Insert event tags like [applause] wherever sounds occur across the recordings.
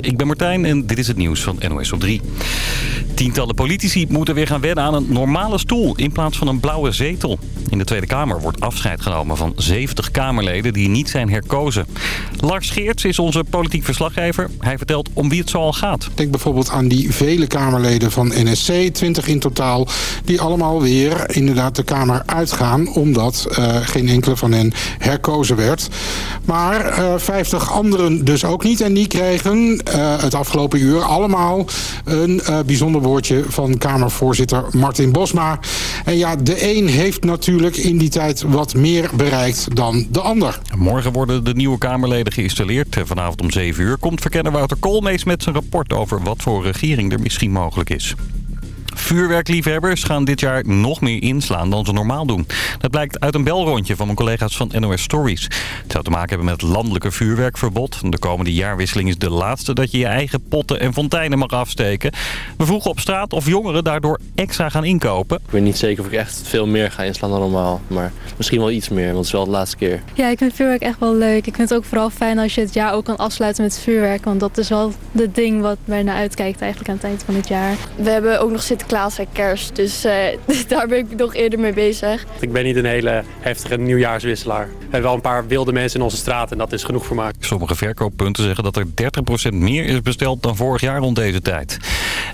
Ik ben Martijn en dit is het nieuws van NOS op 3. Tientallen politici moeten weer gaan wennen aan een normale stoel in plaats van een blauwe zetel. In de Tweede Kamer wordt afscheid genomen van 70 Kamerleden die niet zijn herkozen. Lars Geerts is onze politiek verslaggever. Hij vertelt om wie het zoal gaat. Denk bijvoorbeeld aan die vele Kamerleden van NSC, 20 in totaal... die allemaal weer inderdaad de Kamer uitgaan... omdat uh, geen enkele van hen herkozen werd. Maar uh, 50 anderen dus ook niet. En die kregen uh, het afgelopen uur allemaal een bijzonder woordje... van Kamervoorzitter Martin Bosma. En ja, de een heeft natuurlijk in die tijd wat meer bereikt dan de ander. Morgen worden de nieuwe Kamerleden geïnstalleerd. Vanavond om 7 uur komt verkenner Wouter Koolmees met zijn rapport over wat voor regering er misschien mogelijk is. Vuurwerkliefhebbers gaan dit jaar nog meer inslaan dan ze normaal doen. Dat blijkt uit een belrondje van mijn collega's van NOS Stories. Het zou te maken hebben met het landelijke vuurwerkverbod. De komende jaarwisseling is de laatste dat je je eigen potten en fonteinen mag afsteken. We vroegen op straat of jongeren daardoor extra gaan inkopen. Ik weet niet zeker of ik echt veel meer ga inslaan dan normaal. Maar misschien wel iets meer, want het is wel de laatste keer. Ja, ik vind vuurwerk echt wel leuk. Ik vind het ook vooral fijn als je het jaar ook kan afsluiten met vuurwerk. Want dat is wel het ding wat mij naar uitkijkt eigenlijk aan het eind van het jaar. We hebben ook nog Sinterklaas en kerst, dus uh, [laughs] daar ben ik nog eerder mee bezig. Ik ben niet een hele heftige nieuwjaarswisselaar. We hebben wel een paar wilde mensen in onze straat en dat is genoeg voor mij. Sommige verkooppunten zeggen dat er 30% meer is besteld dan vorig jaar rond deze tijd.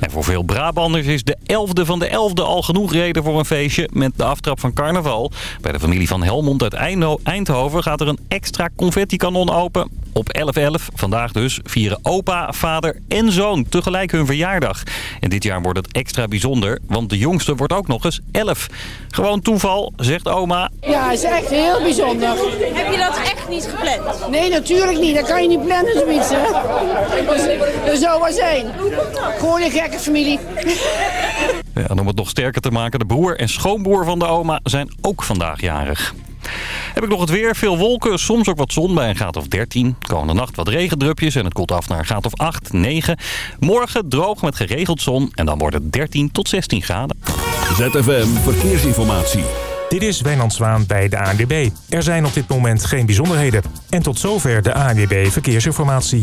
En voor veel Brabanders is de 11e van de 11e al genoeg reden voor een feestje met de aftrap van carnaval. Bij de familie van Helmond uit Eindhoven gaat er een extra confetti-kanon open. Op 11-11, vandaag dus, vieren opa, vader en zoon tegelijk hun verjaardag. En dit jaar wordt het extra bijzonder, want de jongste wordt ook nog eens 11. Gewoon toeval, zegt oma. Ja, is echt heel bijzonder. Heb je dat echt niet gepland? Nee, natuurlijk niet. Dat kan je niet plannen, zoiets. Hè? Dat zou wel zijn. Gewoon een gekke familie. Ja, en om het nog sterker te maken, de broer en schoonbroer van de oma zijn ook vandaag jarig. Heb ik nog het weer. Veel wolken, soms ook wat zon bij een graad of 13. Komende nacht wat regendrupjes en het koelt af naar een graad of 8, 9. Morgen droog met geregeld zon en dan wordt het 13 tot 16 graden. ZFM Verkeersinformatie. Dit is Wijnand Zwaan bij de ANWB. Er zijn op dit moment geen bijzonderheden. En tot zover de ANWB Verkeersinformatie.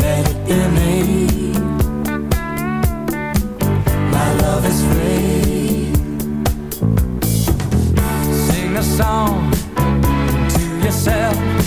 Let it be me. My love is free. Sing a song to yourself.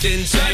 Captain Jack.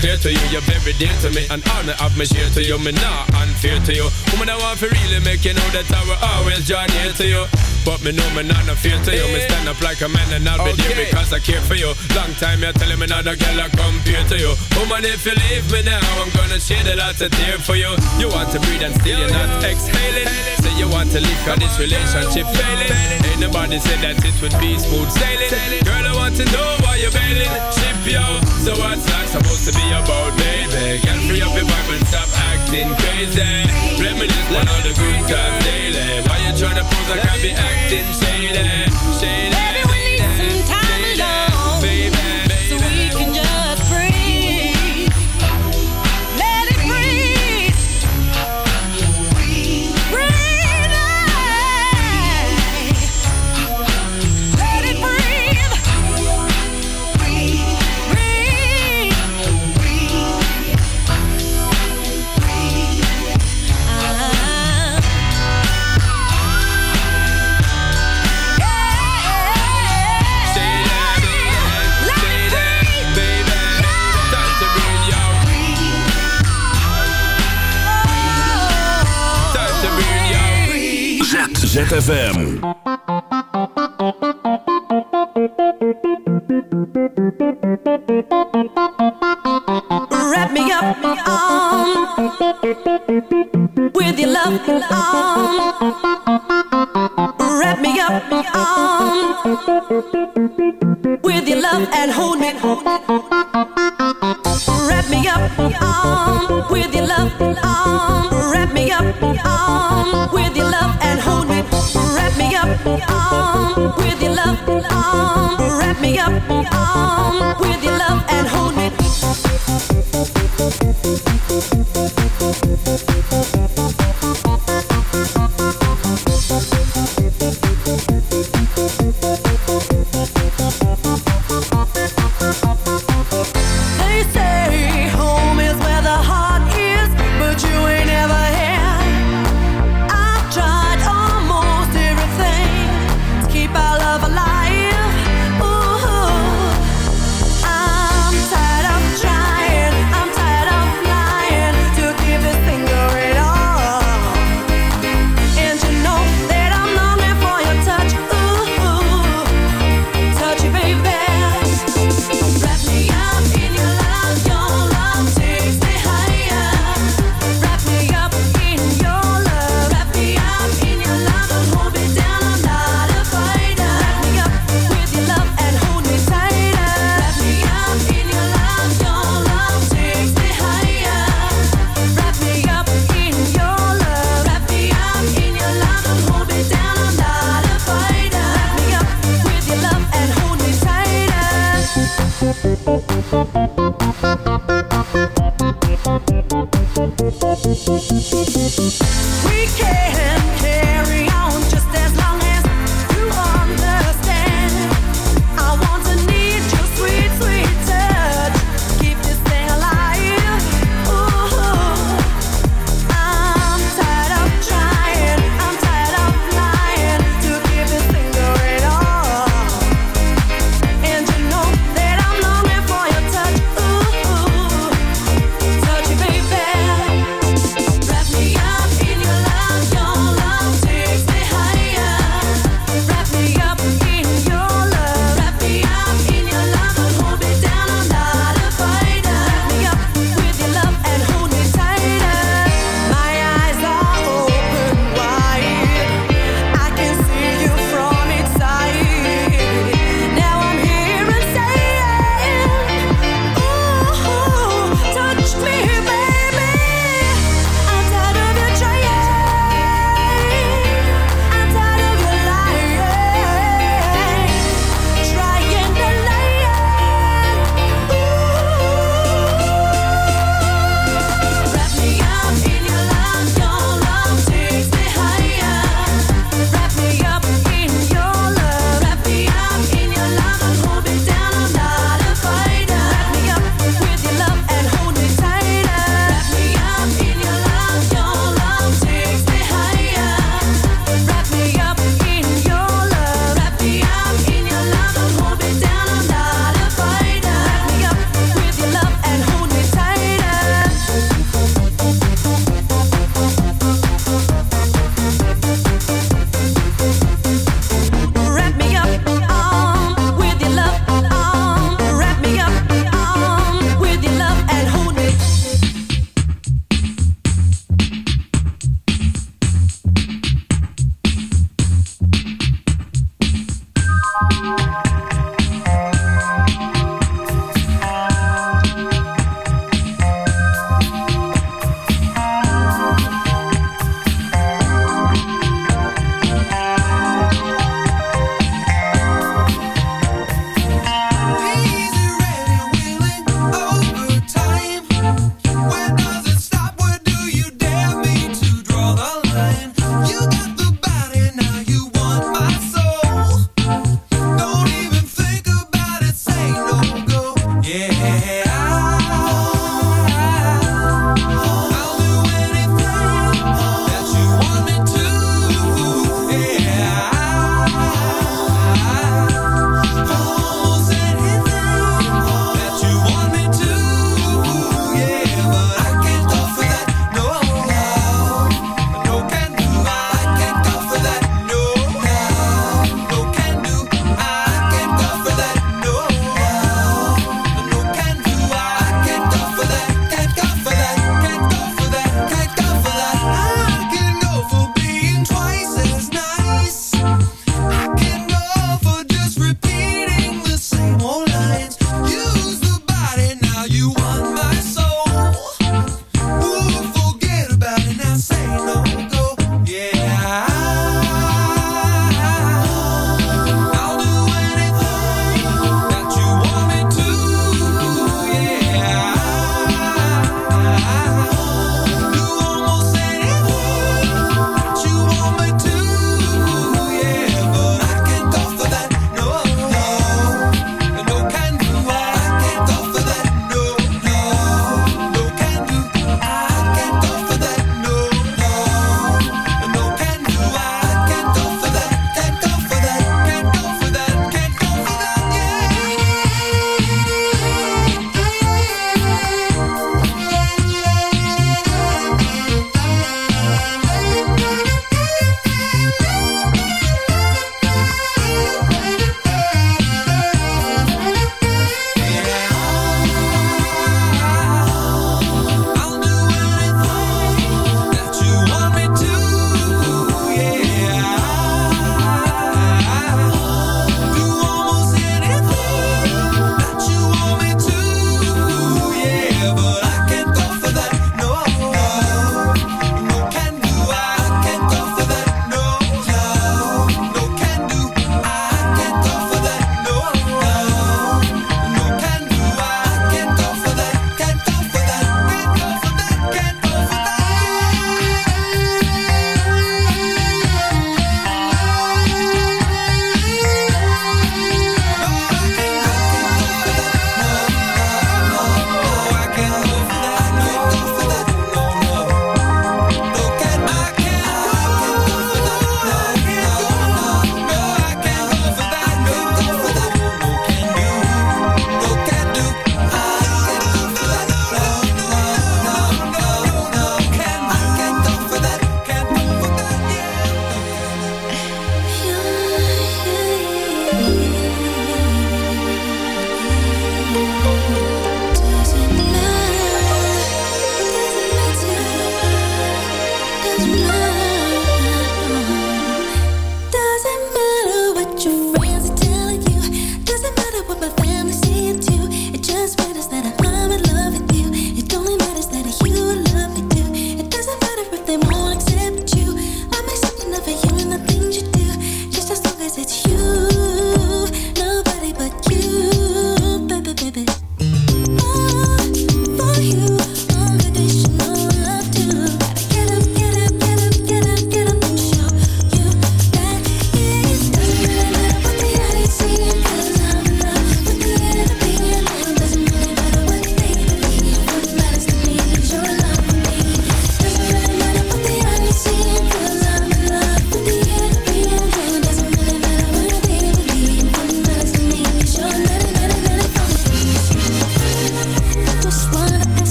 Clear to you You're very dear to me An honor of me share to you Me not unfair to you. Woman, I want to really make you know That I will always draw near to you. But me know me not no fear to you. Me eh. stand up like a man and I'll be there because I care for you Long time you're telling me not a girl I compare to you. Woman if you leave me now I'm gonna shed a lot of tear for you. You want to breathe and still you're not exhaling. Say you want to leave cause this relationship failing. Ain't nobody said that it would be smooth sailing. Girl I want to know why you're bailing. Ship yo. So what's that supposed to be about baby? Girl free up your vibe and stop acting crazy. Reminisce on all the good times daily. Why you tryna pose I be acting shady? Shady. Maybe we need some time ZFM. Wrap me up, um, with your love arm.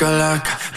Calaca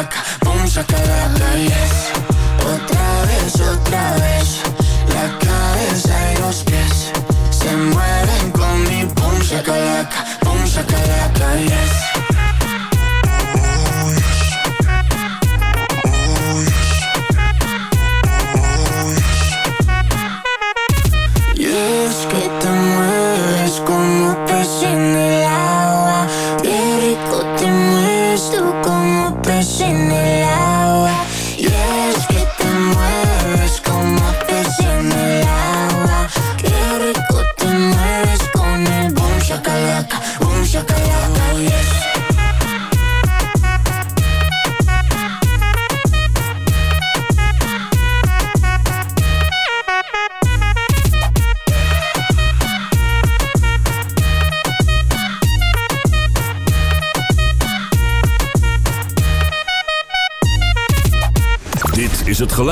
acá, boom, shakalaka, yes. Otra vez, otra vez La cabeza y los pies Se mueven con mi boom, shakalaka, boom, shakalaka, yes.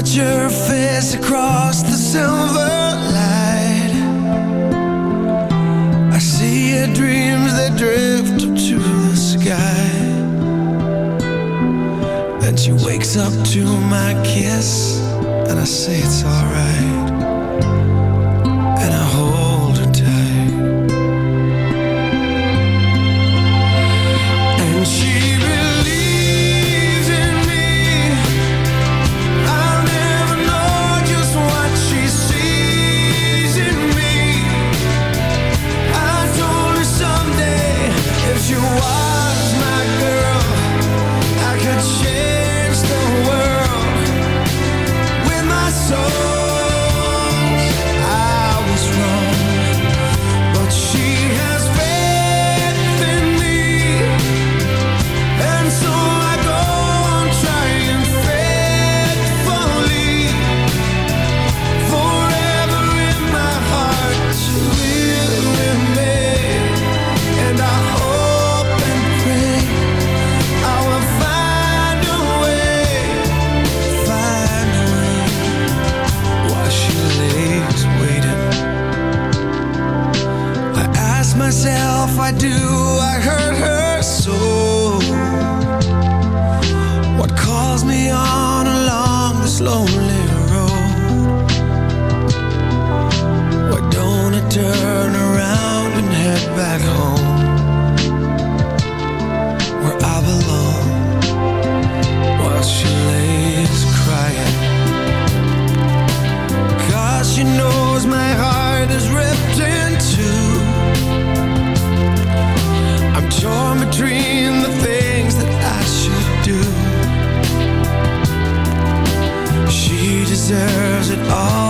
Touch your face across the silver light. I see your dreams, that drift up to the sky. And she wakes up to my kiss And I say it's alright. myself, I do, I hurt her so. What calls me on along this lonely road? Why don't I turn around and head back home? she deserves it all.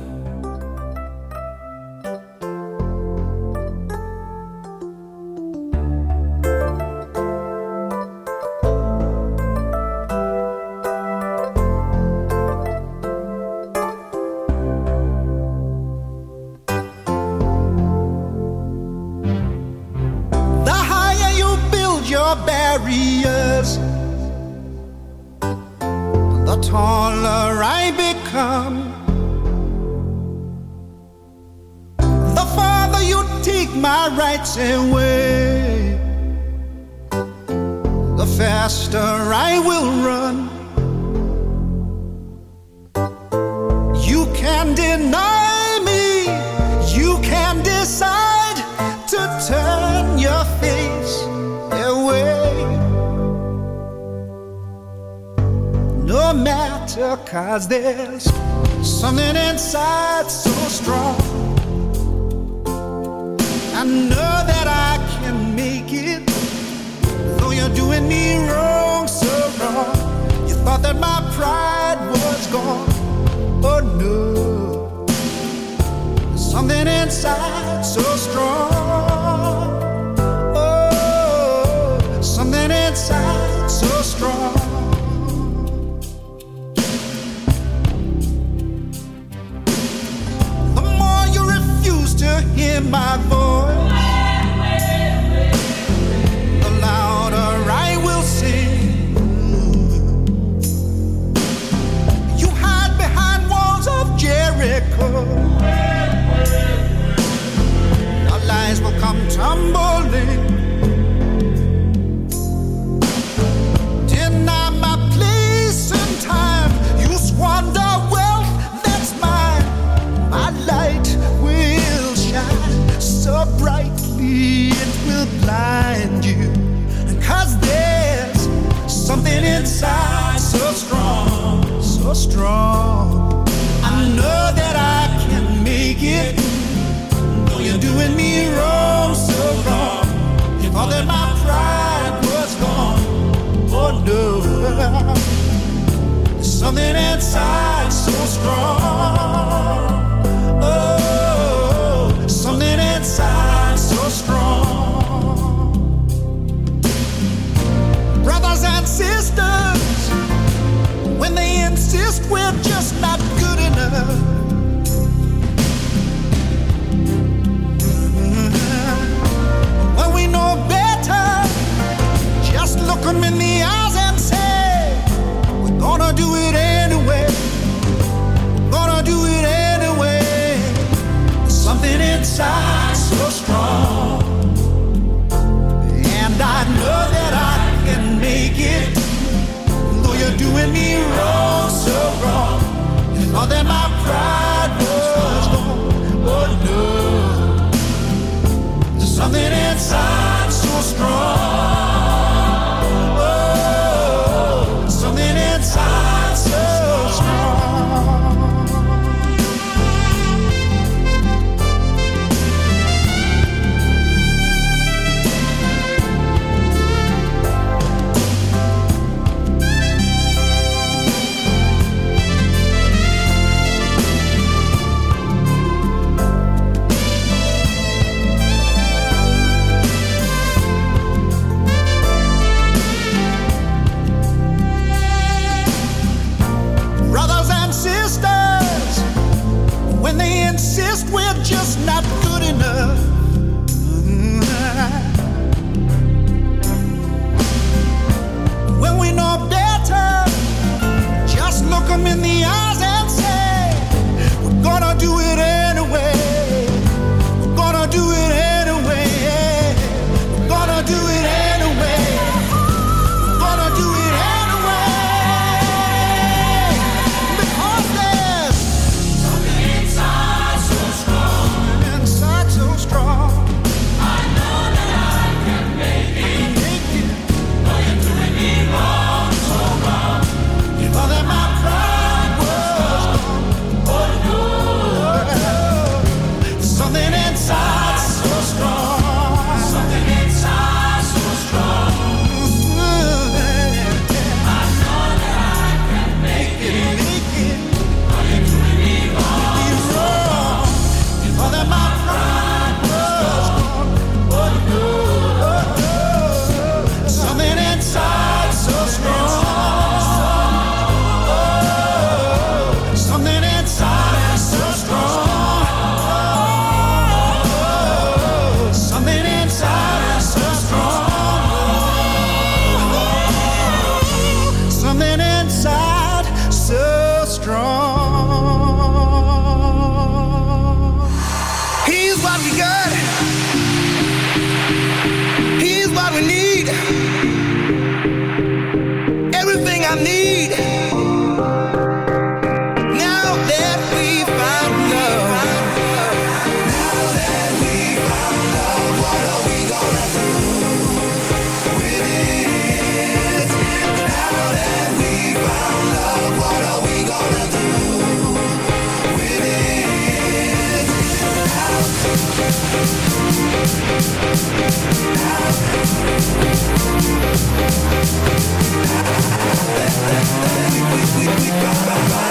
de We, we, we, we, we,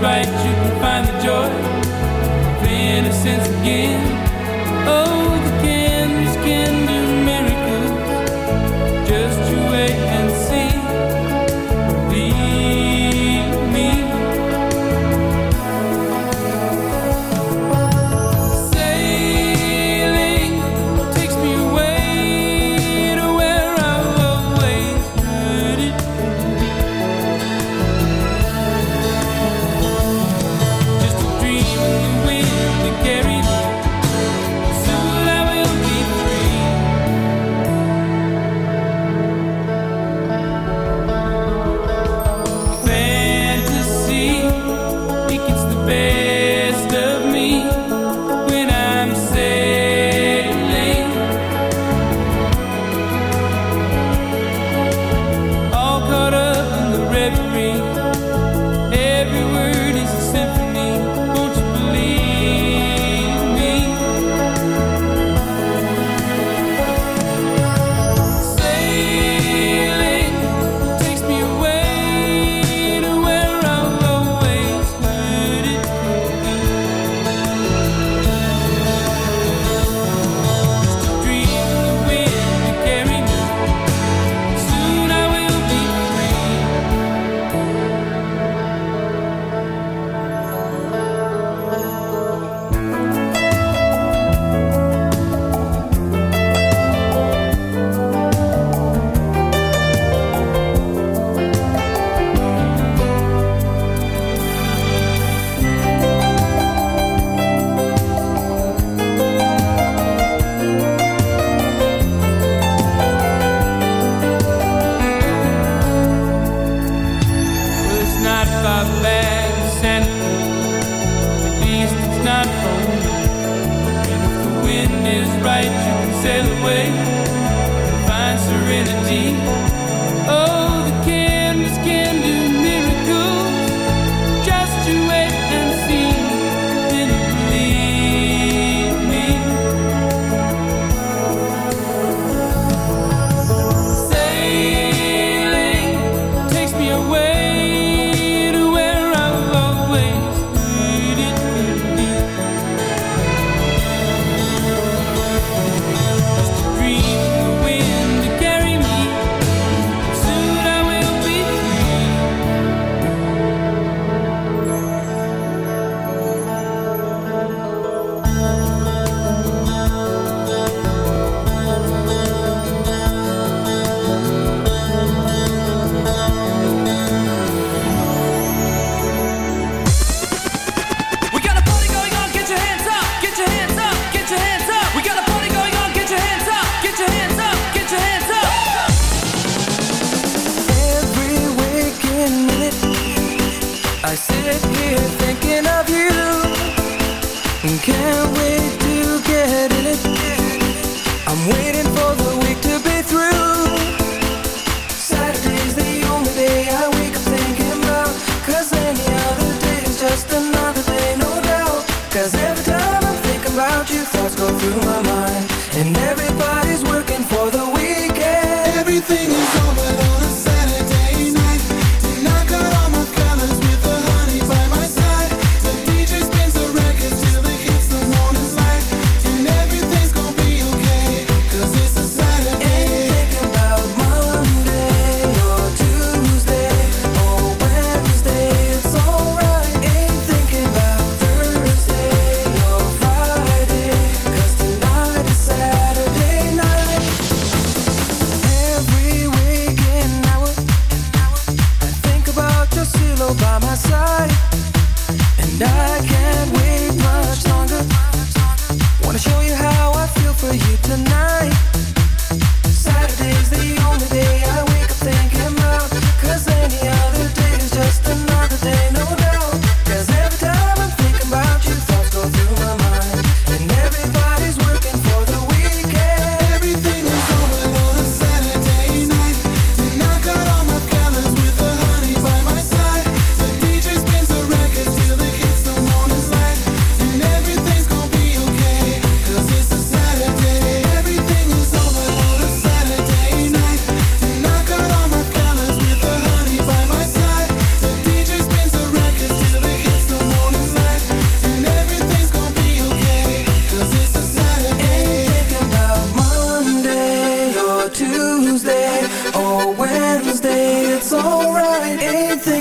right,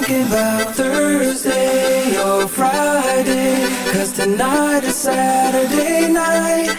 talking about Thursday or Friday Cause tonight is Saturday night.